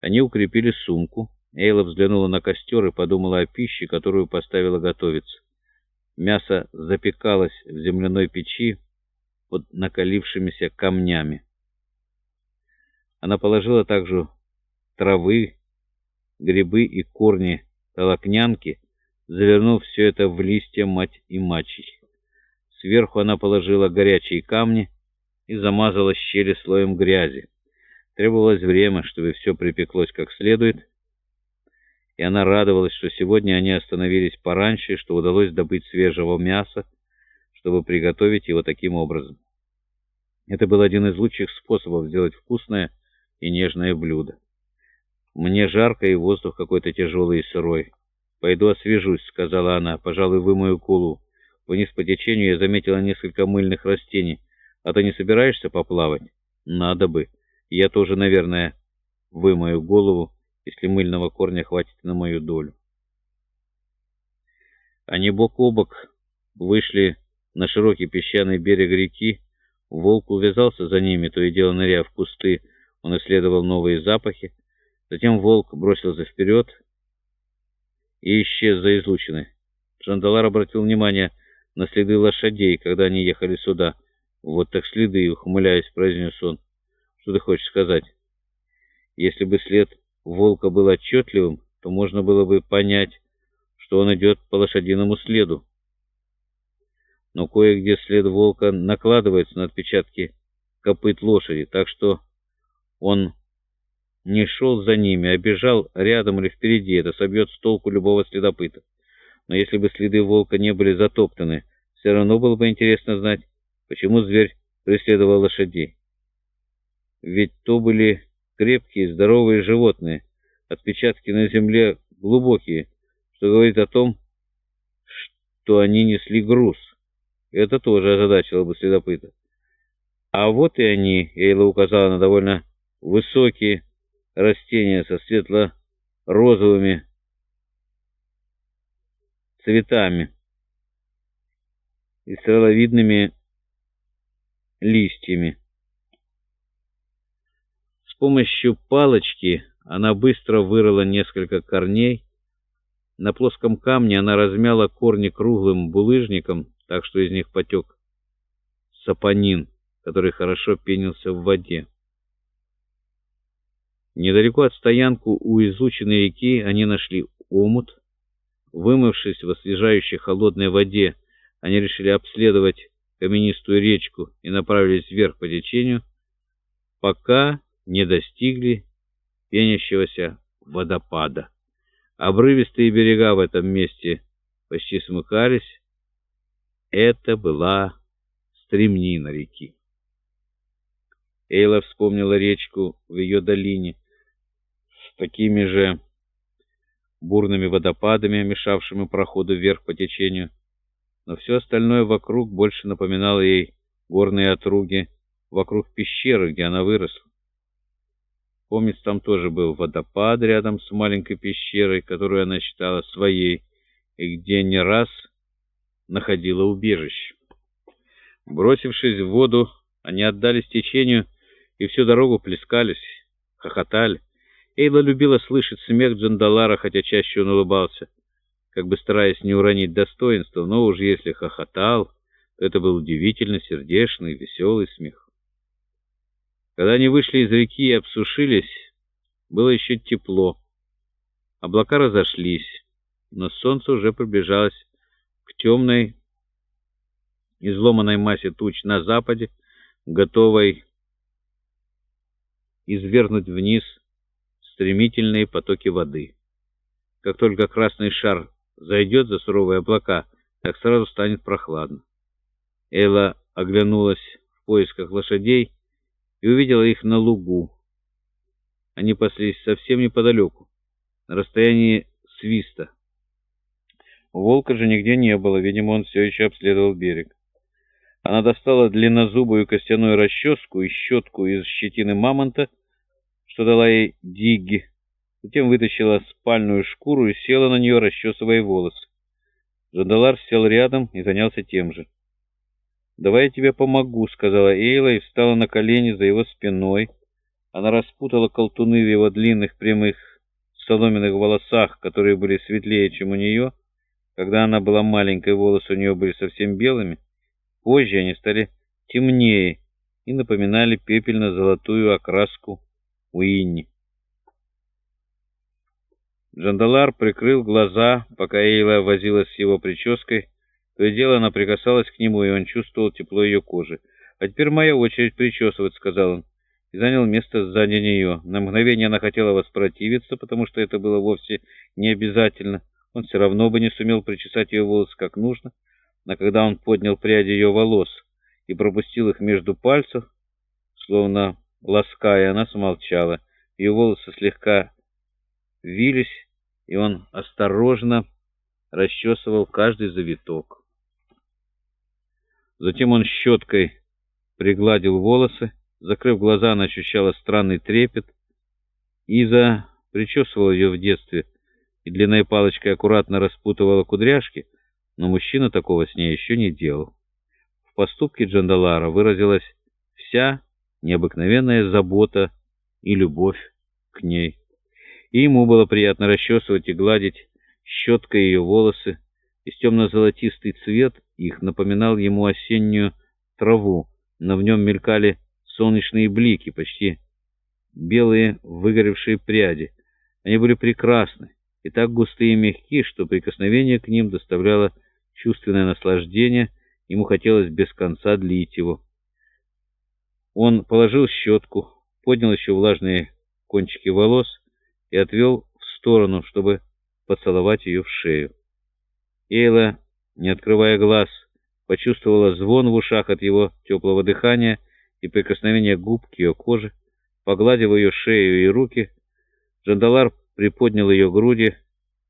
Они укрепили сумку. Эйла взглянула на костер и подумала о пище, которую поставила готовиться. Мясо запекалось в земляной печи под накалившимися камнями. Она положила также травы, грибы и корни толокнянки, завернув все это в листья мать и мачехи. Сверху она положила горячие камни и замазала щели слоем грязи. Требовалось время, чтобы все припеклось как следует, и она радовалась, что сегодня они остановились пораньше, что удалось добыть свежего мяса, чтобы приготовить его таким образом. Это был один из лучших способов сделать вкусное и нежное блюдо. «Мне жарко, и воздух какой-то тяжелый и сырой. Пойду освежусь», — сказала она, — «пожалуй, вымою кулу». Вниз по течению я заметила несколько мыльных растений. «А ты не собираешься поплавать?» «Надо бы». Я тоже, наверное, вымою голову, если мыльного корня хватит на мою долю. Они бок о бок вышли на широкий песчаный берег реки. Волк увязался за ними, то и дело ныряя в кусты. Он исследовал новые запахи. Затем волк бросился вперед и исчез за излучиной. Жандалар обратил внимание на следы лошадей, когда они ехали сюда. «Вот так следы», — ухмыляясь, произнес он. Что ты хочешь сказать? Если бы след волка был отчетливым, то можно было бы понять, что он идет по лошадиному следу. Но кое-где след волка накладывается на отпечатки копыт лошади, так что он не шел за ними, а бежал рядом или впереди. Это собьет с толку любого следопыта. Но если бы следы волка не были затоптаны, все равно было бы интересно знать, почему зверь преследовал лошадей. Ведь то были крепкие, здоровые животные, отпечатки на земле глубокие, что говорит о том, что они несли груз. Это тоже озадачило бы следопыта. А вот и они, Эйла указала на довольно высокие растения со светло-розовыми цветами и стреловидными листьями помощью палочки она быстро вырыла несколько корней. На плоском камне она размяла корни круглым булыжником, так что из них потек сапонин, который хорошо пенился в воде. Недалеко от стоянку у изученной реки они нашли омут. Вымывшись в освежающей холодной воде, они решили обследовать каменистую речку и направились вверх по течению, пока не достигли пенящегося водопада. Обрывистые берега в этом месте почти смыкались. Это была стремнина реки. Эйла вспомнила речку в ее долине с такими же бурными водопадами, мешавшими проходу вверх по течению, но все остальное вокруг больше напоминало ей горные отруги вокруг пещеры, где она выросла. Помнится, там тоже был водопад рядом с маленькой пещерой, которую она считала своей, и где не раз находила убежище. Бросившись в воду, они отдались течению и всю дорогу плескались, хохотали. Эйла любила слышать смех Джандалара, хотя чаще он улыбался, как бы стараясь не уронить достоинства, но уж если хохотал, то это был удивительно сердечный, веселый смех. Когда они вышли из реки и обсушились, было еще тепло. Облака разошлись, но солнце уже приближалось к темной, изломанной массе туч на западе, готовой извергнуть вниз стремительные потоки воды. Как только красный шар зайдет за суровые облака, так сразу станет прохладно. Элла оглянулась в поисках лошадей, и увидела их на лугу. Они паслись совсем неподалеку, на расстоянии свиста. Волка же нигде не было, видимо, он все еще обследовал берег. Она достала длиннозубую костяную расческу и щетку из щетины мамонта, что дала ей Дигги. Затем вытащила спальную шкуру и села на нее, расчесывая волосы. Жандалар сел рядом и занялся тем же. «Давай я тебе помогу», — сказала Эйла и встала на колени за его спиной. Она распутала колтуны в его длинных прямых соломенных волосах, которые были светлее, чем у нее. Когда она была маленькой, волосы у нее были совсем белыми. Позже они стали темнее и напоминали пепельно-золотую окраску Уинни. Джандалар прикрыл глаза, пока Эйла возилась с его прической. То и дело она прикасалась к нему, и он чувствовал тепло ее кожи. «А теперь моя очередь причесывать», — сказал он, и занял место сзади нее. На мгновение она хотела воспротивиться, потому что это было вовсе не обязательно. Он все равно бы не сумел причесать ее волосы как нужно, но когда он поднял пряди ее волос и пропустил их между пальцев, словно лаская, она смолчала. Ее волосы слегка вились, и он осторожно расчесывал каждый завиток. Затем он щеткой пригладил волосы, закрыв глаза, она ощущала странный трепет. Иза причесывала ее в детстве и длинной палочкой аккуратно распутывала кудряшки, но мужчина такого с ней еще не делал. В поступке Джандалара выразилась вся необыкновенная забота и любовь к ней и ему было приятно расчесывать и гладить щеткой ее волосы, и темно-золотистый цвет их напоминал ему осеннюю траву, но в нем мелькали солнечные блики, почти белые выгоревшие пряди. Они были прекрасны и так густые и мягкие, что прикосновение к ним доставляло чувственное наслаждение, ему хотелось без конца длить его. Он положил щетку, поднял еще влажные кончики волос и отвел в сторону, чтобы поцеловать ее в шею. Эйла, не открывая глаз, почувствовала звон в ушах от его теплого дыхания и прикосновения губ к ее коже. Погладив ее шею и руки, Джандалар приподнял ее груди,